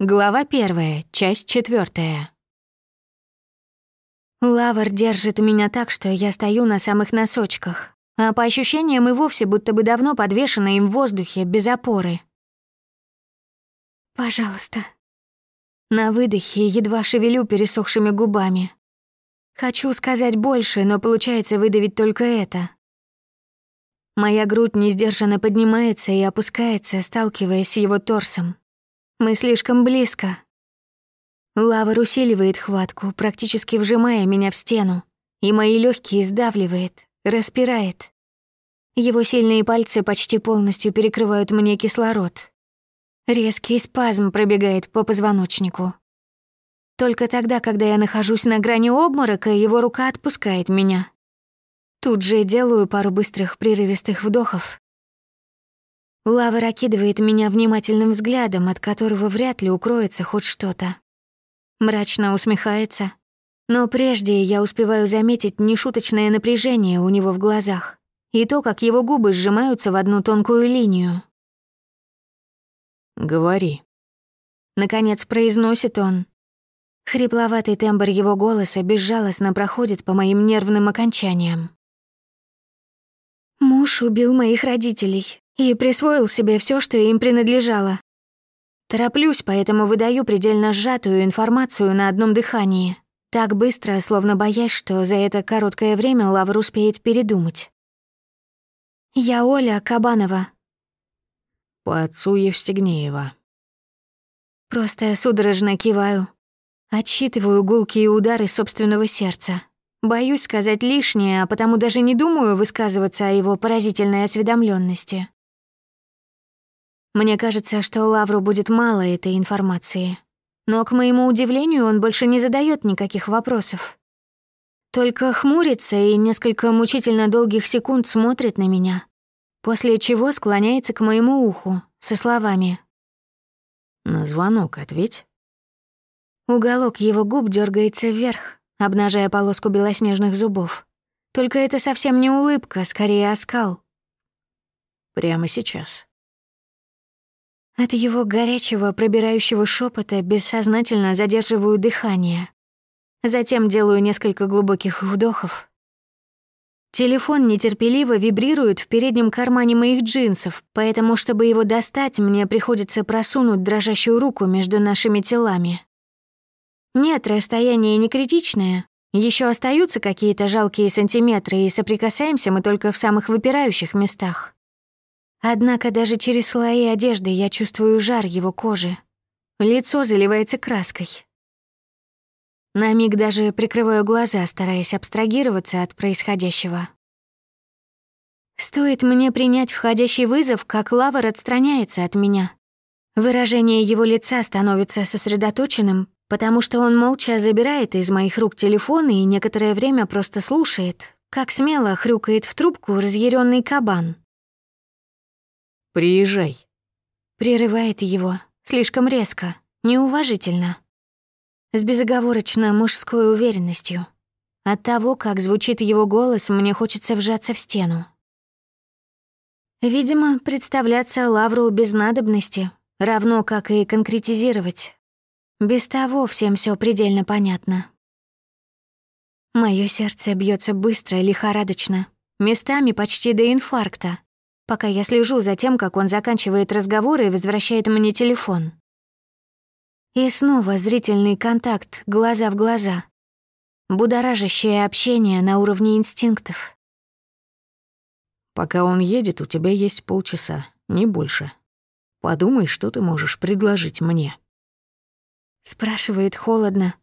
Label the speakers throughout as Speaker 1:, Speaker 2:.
Speaker 1: Глава первая, часть четвертая. Лавр держит меня так, что я стою на самых носочках, а по ощущениям и вовсе будто бы давно подвешена им в воздухе, без опоры. «Пожалуйста». На выдохе едва шевелю пересохшими губами. Хочу сказать больше, но получается выдавить только это. Моя грудь несдержанно поднимается и опускается, сталкиваясь с его торсом. Мы слишком близко. Лавр усиливает хватку, практически вжимая меня в стену, и мои легкие сдавливает, распирает. Его сильные пальцы почти полностью перекрывают мне кислород. Резкий спазм пробегает по позвоночнику. Только тогда, когда я нахожусь на грани обморока, его рука отпускает меня. Тут же делаю пару быстрых прерывистых вдохов Лава окидывает меня внимательным взглядом, от которого вряд ли укроется хоть что-то. Мрачно усмехается. Но прежде я успеваю заметить нешуточное напряжение у него в глазах и то, как его губы сжимаются в одну тонкую линию.
Speaker 2: «Говори», —
Speaker 1: наконец произносит он. Хрипловатый тембр его голоса безжалостно проходит по моим нервным окончаниям. Муж убил моих родителей, и присвоил себе все, что им принадлежало. Тороплюсь, поэтому выдаю предельно сжатую информацию на одном дыхании, так быстро, словно боясь, что за это короткое время Лавр успеет передумать. «Я Оля Кабанова».
Speaker 2: «По отцу Евстигнеева».
Speaker 1: Просто судорожно киваю. Отсчитываю гулкие удары собственного сердца. Боюсь сказать лишнее, а потому даже не думаю высказываться о его поразительной осведомленности. Мне кажется, что Лавру будет мало этой информации. Но, к моему удивлению, он больше не задает никаких вопросов. Только хмурится и несколько мучительно долгих секунд смотрит на меня, после чего склоняется к моему уху со словами
Speaker 2: «На звонок ответь».
Speaker 1: Уголок его губ дергается вверх, обнажая полоску белоснежных зубов. Только это совсем не улыбка, скорее оскал.
Speaker 2: «Прямо сейчас».
Speaker 1: От его горячего, пробирающего шепота бессознательно задерживаю дыхание. Затем делаю несколько глубоких вдохов. Телефон нетерпеливо вибрирует в переднем кармане моих джинсов, поэтому, чтобы его достать, мне приходится просунуть дрожащую руку между нашими телами. Нет, расстояние не критичное. Еще остаются какие-то жалкие сантиметры, и соприкасаемся мы только в самых выпирающих местах. Однако даже через слои одежды я чувствую жар его кожи. Лицо заливается краской. На миг даже прикрываю глаза, стараясь абстрагироваться от происходящего. Стоит мне принять входящий вызов, как Лавр отстраняется от меня. Выражение его лица становится сосредоточенным, потому что он молча забирает из моих рук телефон и некоторое время просто слушает, как смело хрюкает в трубку разъяренный кабан.
Speaker 2: Приезжай».
Speaker 1: Прерывает его, слишком резко, неуважительно. С безоговорочно мужской уверенностью. От того, как звучит его голос, мне хочется вжаться в стену. Видимо, представляться Лавру без надобности, равно как и конкретизировать. Без того всем все предельно понятно. Моё сердце бьется быстро лихорадочно, местами почти до инфаркта пока я слежу за тем, как он заканчивает разговор и возвращает мне телефон. И снова зрительный контакт, глаза в глаза. Будоражащее общение на уровне инстинктов.
Speaker 2: «Пока он едет, у тебя есть полчаса, не больше. Подумай, что ты можешь предложить мне».
Speaker 1: Спрашивает холодно,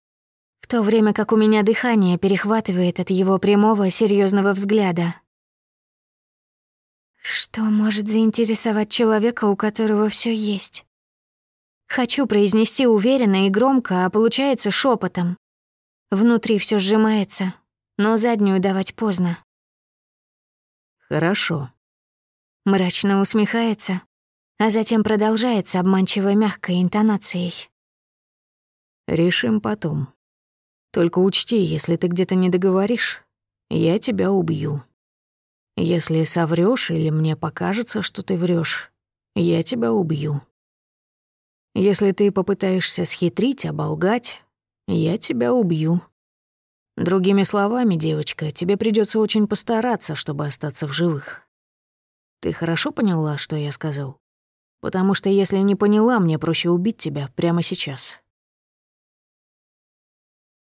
Speaker 1: в то время как у меня дыхание перехватывает от его прямого серьезного взгляда. Что может заинтересовать человека, у которого все есть? Хочу произнести уверенно и громко, а получается шепотом. Внутри все сжимается, но заднюю давать поздно.
Speaker 2: Хорошо.
Speaker 1: Мрачно усмехается, а затем продолжается обманчиво мягкой интонацией.
Speaker 2: Решим потом. Только учти, если ты где-то не договоришь, я тебя убью. Если соврёшь или мне покажется, что ты врёшь, я тебя убью». Если ты попытаешься схитрить, оболгать, я тебя убью. Другими словами, девочка, тебе придется очень постараться, чтобы остаться в живых. Ты хорошо поняла, что я сказал? Потому что если не поняла, мне проще убить тебя прямо сейчас.